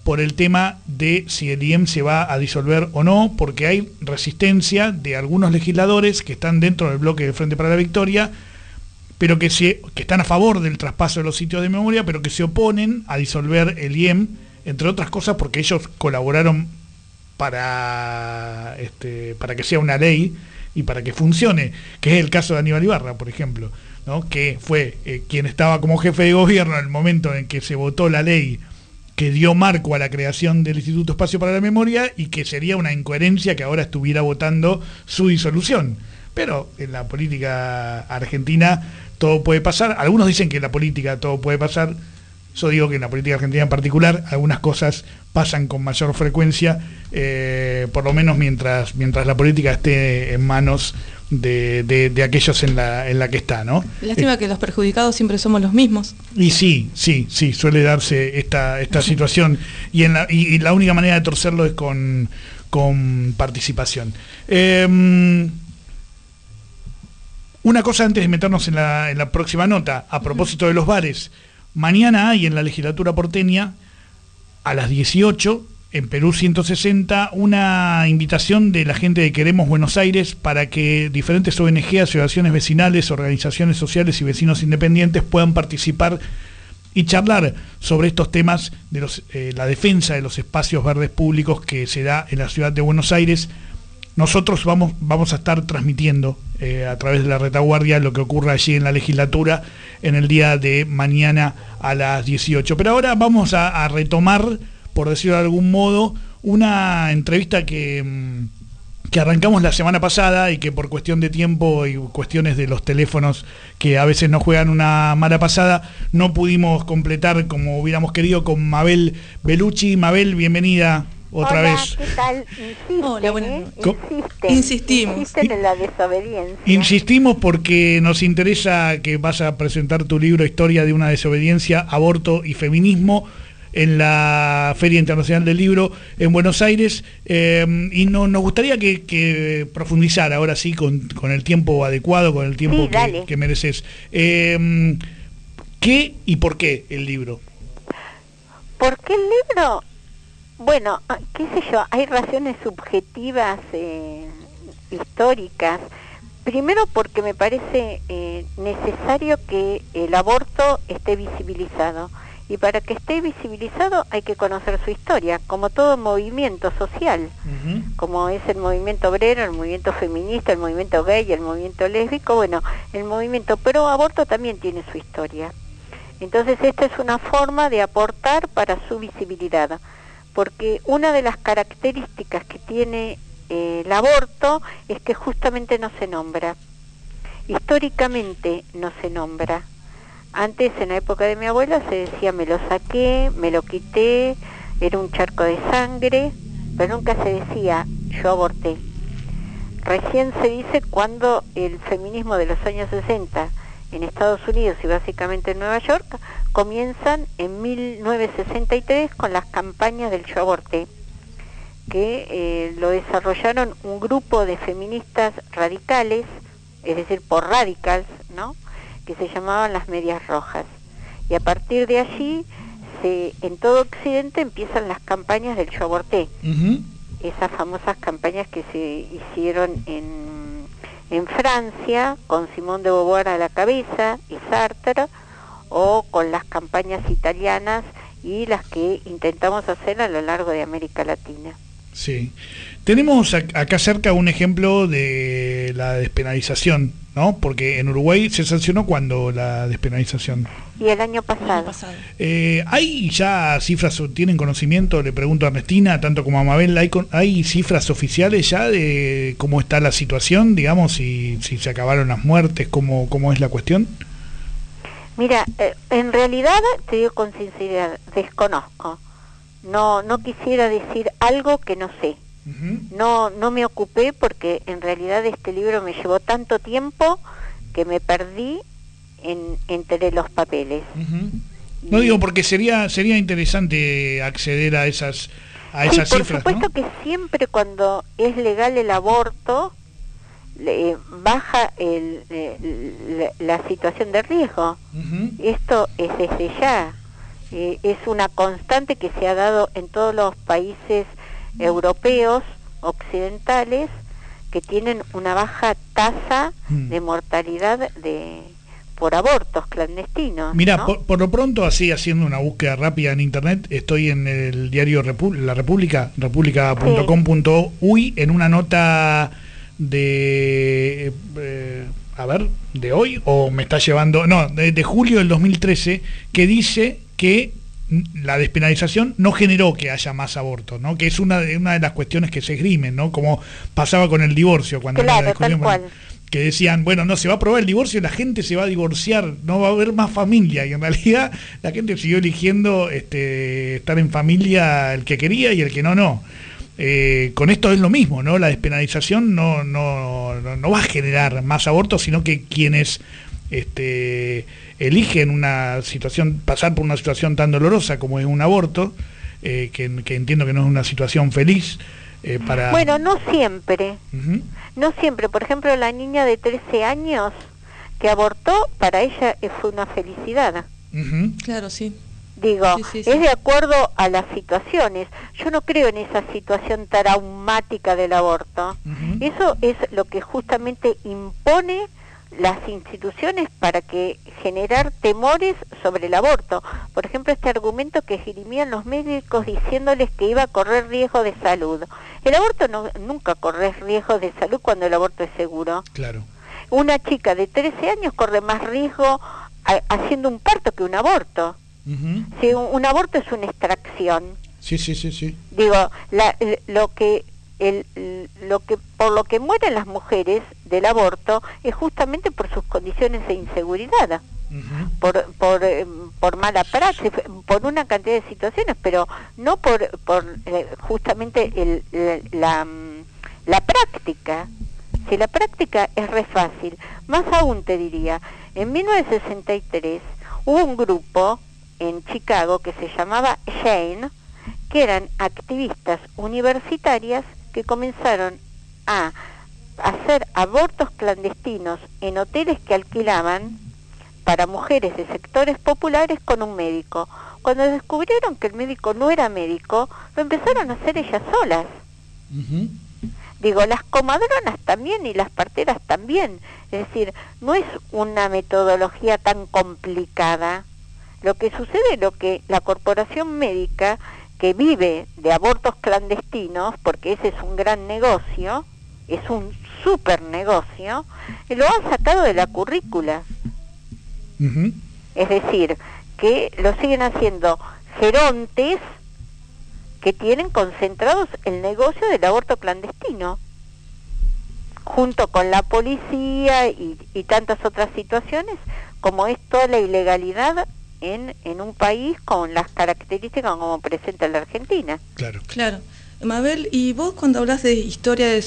por el tema de si el IEM se va a disolver o no, porque hay resistencia de algunos legisladores que están dentro del bloque del Frente para la Victoria, pero que, se, que están a favor del traspaso de los sitios de memoria, pero que se oponen a disolver el IEM, entre otras cosas porque ellos colaboraron para, este, para que sea una ley y para que funcione, que es el caso de Aníbal Ibarra, por ejemplo, ¿no? que fue eh, quien estaba como jefe de gobierno en el momento en que se votó la ley que dio marco a la creación del Instituto Espacio para la Memoria y que sería una incoherencia que ahora estuviera votando su disolución. Pero en la política argentina todo puede pasar. Algunos dicen que en la política todo puede pasar. Yo digo que en la política argentina en particular algunas cosas pasan con mayor frecuencia, eh, por lo menos mientras, mientras la política esté en manos de, aquellos en la, en la que está, ¿no? Lástima que los perjudicados siempre somos los mismos. Y sí, sí, sí, suele darse esta, esta situación y, en la, y, la única manera de torcerlo es con, con participación. Em, una cosa antes de meternos en la, en la próxima nota, a propósito de los bares, mañana hay en la legislatura porteña a las 18 en Perú 160 una invitación de la gente de Queremos Buenos Aires para que diferentes ONG, asociaciones vecinales, organizaciones sociales y vecinos independientes puedan participar y charlar sobre estos temas de eh, la defensa de los espacios verdes públicos que se da en la ciudad de Buenos Aires. Nosotros vamos, vamos a estar transmitiendo eh, a través de la retaguardia lo que ocurra allí en la legislatura en el día de mañana a las 18. Pero ahora vamos a retomar por decirlo de algún modo, una entrevista que, mm, que arrancamos la semana pasada y que por cuestión de tiempo y cuestiones de los teléfonos que a veces nos juegan una mala pasada, no pudimos completar como hubiéramos querido con Mabel Belucci. Mabel, bienvenida otra Hola, vez. ¿qué tal? Insisten, Hola, ¿eh? Insisten, Insistimos. Insisten en la desobediencia. Insistimos porque nos interesa que vas a presentar tu libro Historia de una desobediencia, aborto y feminismo en la Feria Internacional del Libro en Buenos Aires eh, y no, nos gustaría que, que profundizara ahora sí con, el tiempo adecuado, con el tiempo que, mereces. Eh, ¿Qué y por qué el libro? ¿Por qué el libro? Bueno, ah, qué sé yo, hay razones subjetivas, eh, históricas. Primero porque me parece necesario que el aborto esté visibilizado y para que esté visibilizado hay que conocer su historia, como todo movimiento social, como es el movimiento obrero, el movimiento feminista, el movimiento gay, el movimiento lésbico, bueno, el movimiento pro aborto también tiene su historia. Entonces esta es una forma de aportar para su visibilidad, porque una de las características que tiene eh, el aborto es que justamente no se nombra, históricamente no se nombra antes, en la época de mi abuela, se decía me lo saqué, me lo quité, era un charco de sangre, pero nunca se decía yo aborté. Recién se dice cuando el feminismo de los años 60 en Estados Unidos y básicamente en Nueva York comienzan en 1963 con las campañas del yo aborté, que eh, lo desarrollaron un grupo de feministas radicales, es decir, por radicals, ¿no? Que se llamaban las medias rojas. Y a partir de allí, se, en todo Occidente empiezan las campañas del yo aborté. Esas famosas campañas que se hicieron en, en Francia, con Simón de Beauvoir a la cabeza y Sartre, o con las campañas italianas y las que intentamos hacer a lo largo de América Latina. Sí. Tenemos acá cerca un ejemplo de la despenalización, ¿no? Porque en Uruguay se sancionó cuando la despenalización. Y el año pasado. Eh, ¿Hay ya cifras, tienen conocimiento, le pregunto a Ernestina, tanto como a Mabel, ¿hay, ¿hay cifras oficiales ya de cómo está la situación, digamos, si, si se acabaron las muertes, cómo, cómo es la cuestión? Mira, eh, en realidad, te digo con sinceridad, desconozco. No, no quisiera decir algo que no sé. No, no me ocupé porque en realidad este libro me llevó tanto tiempo que me perdí en, entre los papeles. No digo porque sería sería interesante acceder a esas a esas cifras. Por supuesto que siempre cuando es legal el aborto le, baja el, la, situación de riesgo. Esto es desde ya. Eh, es una constante que se ha dado en todos los países europeos occidentales que tienen una baja tasa mm. de mortalidad de por abortos clandestinos. Mira, por, lo pronto, así haciendo una búsqueda rápida en internet, estoy en el diario La República, república.com.uy, en una nota de, eh, a ver, de hoy, o me está llevando, no, de, de julio del 2013, que dice que la despenalización no generó que haya más abortos, ¿no? Que es una de, una de las cuestiones que se esgrimen, ¿no? Como pasaba con el divorcio cuando claro, tal cual. que decían, bueno, no se va a aprobar el divorcio, la gente se va a divorciar, no va a haber más familia. Y en realidad la gente siguió eligiendo este, estar en familia el que quería y el que no, no. Eh, con esto es lo mismo, ¿no? La despenalización no, no, no va a generar más abortos, sino que quienes este, eligen una situación, pasar por una situación tan dolorosa como es un aborto, eh, que, entiendo que no es una situación feliz, eh, para... Bueno, no siempre. No siempre. Por ejemplo, la niña de 13 años que abortó, para ella fue una felicidad. Claro, sí. Digo, es de acuerdo a las situaciones. Yo no creo en esa situación traumática del aborto. Eso es lo que justamente impone las instituciones para que generar temores sobre el aborto. Por ejemplo, este argumento que esgrimían los médicos diciéndoles que iba a correr riesgo de salud. El aborto no, nunca corre riesgo de salud cuando el aborto es seguro. Claro. Una chica de 13 años corre más riesgo haciendo un parto que un aborto. Si un, aborto es una extracción. Sí, sí, sí, sí. Digo, la, lo que el, lo que por lo que mueren las mujeres del aborto es justamente por sus condiciones de inseguridad, por, por, eh, por mala práctica, por una cantidad de situaciones, pero no por, por eh, justamente el, la, la, práctica. Si la práctica es re fácil, más aún te diría, en 1963 hubo un grupo en Chicago que se llamaba Shane, que eran activistas universitarias que comenzaron a hacer abortos clandestinos en hoteles que alquilaban para mujeres de sectores populares con un médico. Cuando descubrieron que el médico no era médico, lo empezaron a hacer ellas solas. Digo, las comadronas también y las parteras también. Es decir, no es una metodología tan complicada. Lo que sucede es lo que la corporación médica que vive de abortos clandestinos, porque ese es un gran negocio, es un super negocio, lo han sacado de la currícula. Es decir, que lo siguen haciendo gerontes que tienen concentrados el negocio del aborto clandestino, junto con la policía y, y tantas otras situaciones, como es toda la ilegalidad en, en un país con las características como presenta la Argentina. Claro. Claro. Mabel, y vos cuando hablas de historia de,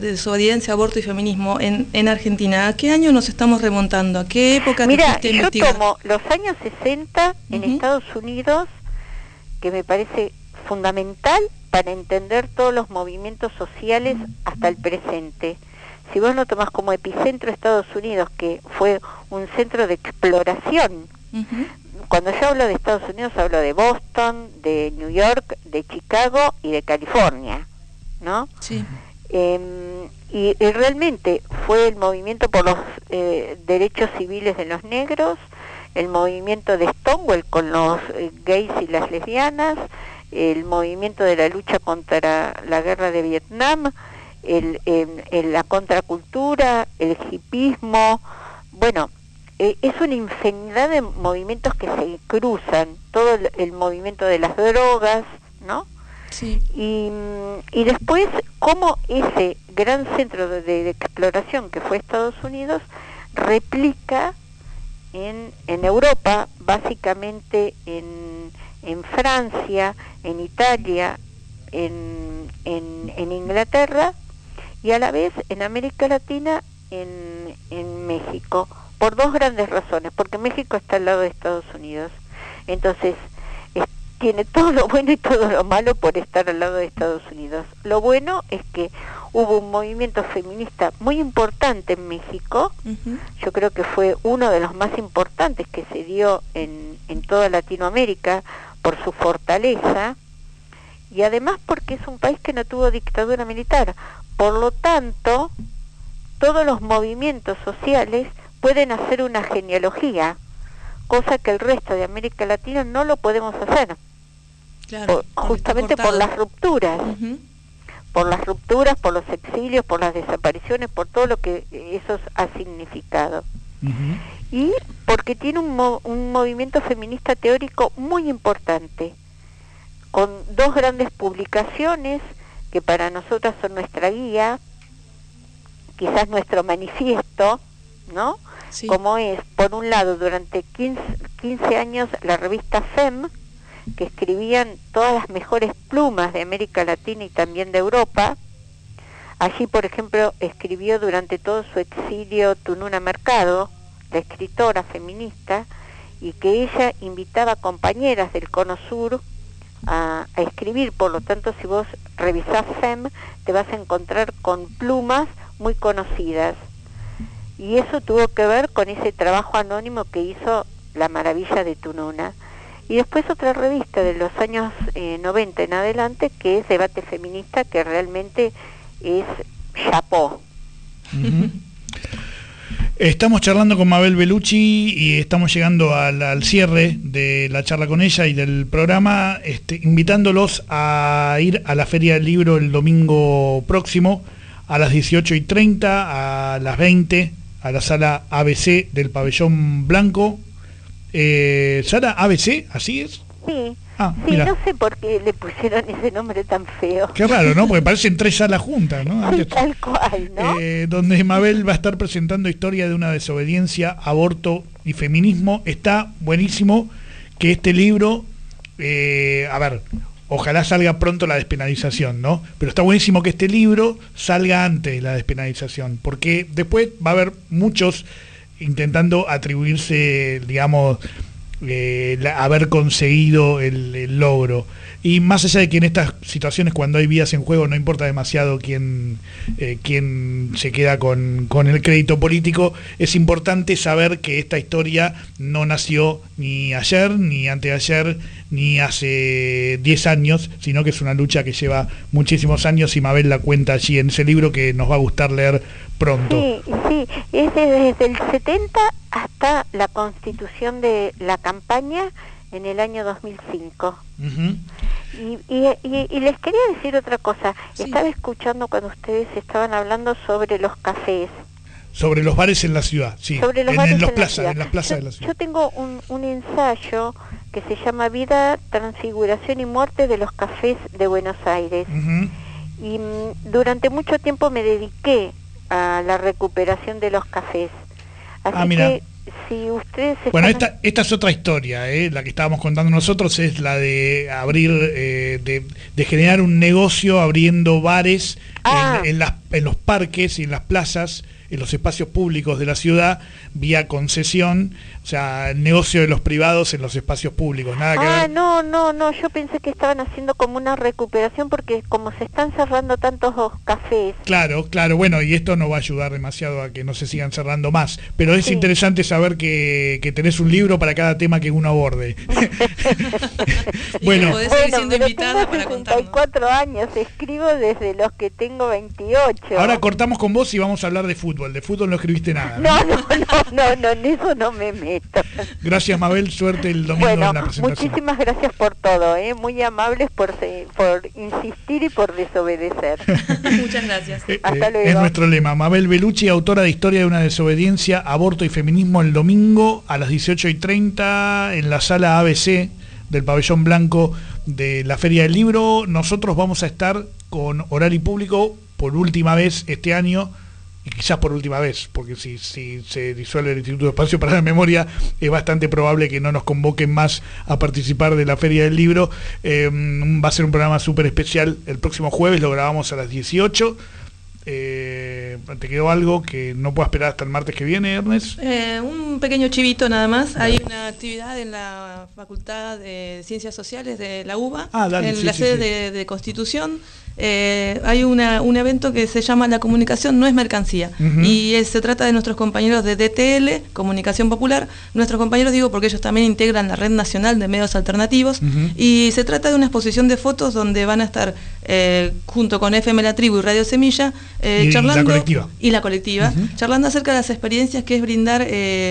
desobediencia, aborto y feminismo en, en, Argentina, ¿a qué año nos estamos remontando? ¿A qué época Mira, te yo tomo los años 60 en Estados Unidos, que me parece fundamental para entender todos los movimientos sociales hasta el presente. Si vos lo tomás como epicentro Estados Unidos, que fue un centro de exploración cuando yo hablo de Estados Unidos hablo de Boston, de New York, de Chicago y de California, ¿no? Sí. Em, y, realmente fue el movimiento por los eh, derechos civiles de los negros, el movimiento de Stonewall con los eh, gays y las lesbianas, el movimiento de la lucha contra la guerra de Vietnam, el, la contracultura, el hipismo, bueno, eh, es una infinidad de movimientos que se cruzan, todo el, movimiento de las drogas, ¿no? Sí. Y, y después, cómo ese gran centro de, exploración que fue Estados Unidos replica en, en Europa, básicamente en, en Francia, en Italia, en, en, en Inglaterra y a la vez en América Latina, en, en México por dos grandes razones, porque México está al lado de Estados Unidos. Entonces, tiene todo lo bueno y todo lo malo por estar al lado de Estados Unidos. Lo bueno es que hubo un movimiento feminista muy importante en México, yo creo que fue uno de los más importantes que se dio en, en toda Latinoamérica por su fortaleza y además porque es un país que no tuvo dictadura militar. Por lo tanto, todos los movimientos sociales pueden hacer una genealogía, cosa que el resto de América Latina no lo podemos hacer. justamente por las rupturas. Por las rupturas, por los exilios, por las desapariciones, por todo lo que eso ha significado. Y porque tiene un, un movimiento feminista teórico muy importante, con dos grandes publicaciones que para nosotras son nuestra guía, quizás nuestro manifiesto, ¿no? Como es, por un lado, durante 15, 15 años la revista FEM, que escribían todas las mejores plumas de América Latina y también de Europa. Allí, por ejemplo, escribió durante todo su exilio Tununa Mercado, la escritora feminista, y que ella invitaba compañeras del Cono Sur a, a escribir. Por lo tanto, si vos revisás FEM, te vas a encontrar con plumas muy conocidas. Y eso tuvo que ver con ese trabajo anónimo que hizo La Maravilla de Tununa. Y después otra revista de los años eh, 90 en adelante, que es Debate Feminista, que realmente es chapó. Estamos charlando con Mabel Belucci y estamos llegando al, al cierre de la charla con ella y del programa, este, invitándolos a ir a la Feria del Libro el domingo próximo a las 18 y 30, a las 20, a la sala ABC del Pabellón Blanco. Eh, ¿Sala ABC? ¿Así es? Sí, Ah, sí no sé por qué le pusieron ese nombre tan feo. Qué raro, ¿no? Porque parecen tres salas juntas, ¿no? Sí, tal cual, ¿no? eh, donde Mabel va a estar presentando historia de una desobediencia, aborto y feminismo. Está buenísimo que este libro, eh, a ver, ojalá salga pronto la despenalización, ¿no? Pero está buenísimo que este libro salga antes de la despenalización, porque después va a haber muchos intentando atribuirse, digamos, eh, haber conseguido el, logro. Y más allá de que en estas situaciones, cuando hay vidas en juego, no importa demasiado quién, eh, quién se queda con, con el crédito político, es importante saber que esta historia no nació ni ayer, ni anteayer, ni hace 10 años, sino que es una lucha que lleva muchísimos años y Mabel la cuenta allí en ese libro que nos va a gustar leer pronto. Sí, sí, es de- desde el 70 hasta la constitución de la campaña en el año 2005. Ujú. Y, y- y- y les quería decir otra cosa. Sí. Estaba escuchando cuando ustedes estaban hablando sobre los cafés, Sobre los bares en la ciudad, sí. sobre los en, bares en los en la en las plazas yo, de la ciudad. yo tengo un, un ensayo que se llama Vida, Transfiguración y Muerte de los Cafés de Buenos Aires. Y mm, durante mucho tiempo me dediqué a la recuperación de los cafés. Así Ah, mira. que si ustedes Bueno, están- esta, esta es otra historia, ¿eh? la que estábamos contando nosotros es la de abrir, eh, de, de generar un negocio abriendo bares Ah. en, en las- en los parques y en las plazas, en los espacios públicos de la ciudad, vía concesión, o sea, el negocio de los privados en los espacios públicos, nada que Ah, ver. no, no, no, yo pensé que estaban haciendo como una recuperación porque como se están cerrando tantos cafés. Claro, claro, bueno, y esto no va a ayudar demasiado a que no se sigan cerrando más, pero es Sí. interesante saber que, que tenés un libro para cada tema que uno aborde. Bueno, podés seguir Bueno, siendo pero invitada tengo para contarnos. 64 años, escribo desde los que tengo 28. Ahora cortamos con vos y vamos a hablar de fútbol. De fútbol no escribiste nada. No, no, no, no, no, en eso no me meto. Gracias Mabel, suerte el domingo Bueno, en la presentación. muchísimas gracias por todo, ¿eh? muy amables por insistir y por desobedecer. Muchas gracias. Eh, Hasta eh, luego. Es nuestro lema. Mabel Belucci, autora de Historia de una desobediencia, aborto y feminismo el domingo a las 18 y 30 en la sala ABC del pabellón blanco de la Feria del Libro. Nosotros vamos a estar con horario público por última vez este año y quizás por última vez, porque si, si se disuelve el Instituto de Espacio para la Memoria, es bastante probable que no nos convoquen más a participar de la Feria del Libro. Eh, va a ser un programa súper especial el próximo jueves, lo grabamos a las 18. Eh, ¿Te quedó algo que no puedo esperar hasta el martes que viene, Ernest? Eh, un pequeño chivito nada más. Hay una actividad en la Facultad de Ciencias Sociales de la UBA, Ah, dale, en sí, la sí, sede sí. De, de Constitución. Eh, hay una- un evento que se llama La comunicación no es mercancía. Y se trata de nuestros compañeros de DTL, Comunicación Popular. Nuestros compañeros, digo, porque ellos también integran la Red Nacional de Medios Alternativos. Y se trata de una exposición de fotos donde van a estar, eh, junto con FM La Tribu y Radio Semilla, eh, Y la charlando. colectiva. Y la colectiva, charlando acerca de las experiencias que es brindar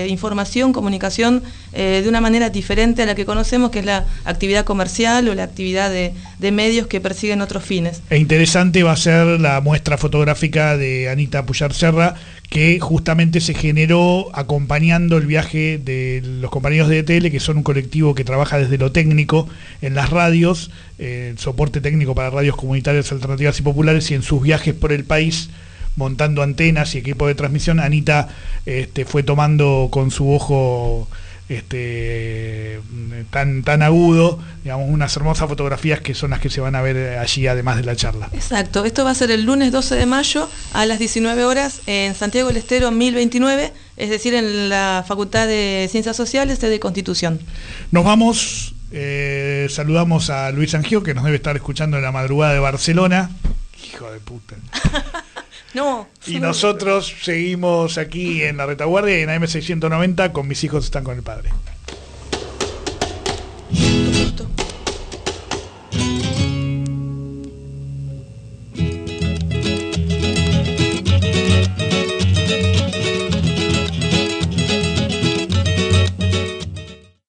información, comunicación de una manera diferente a la que conocemos, que es la actividad comercial o la actividad de, de medios que persiguen otros fines. E interesante va a ser la muestra fotográfica de Anita Puyar Serra, que justamente se generó acompañando el viaje de los compañeros de ETL, que son un colectivo que trabaja desde lo técnico en las radios, eh, soporte técnico para radios comunitarias alternativas y populares, y en sus viajes por el país montando antenas y equipo de transmisión, Anita este, fue tomando con su ojo este, tan, tan agudo, digamos, unas hermosas fotografías que son las que se van a ver allí además de la charla. Exacto, esto va a ser el lunes 12 de mayo a las 19 horas en Santiago del Estero 1029, es decir, en la Facultad de Ciencias Sociales de Constitución. Nos vamos, eh, saludamos a Luis Angio, que nos debe estar escuchando en la madrugada de Barcelona. Hijo de puta. No. Y nosotros seguimos aquí en la retaguardia y en AM690 con mis hijos están con el padre.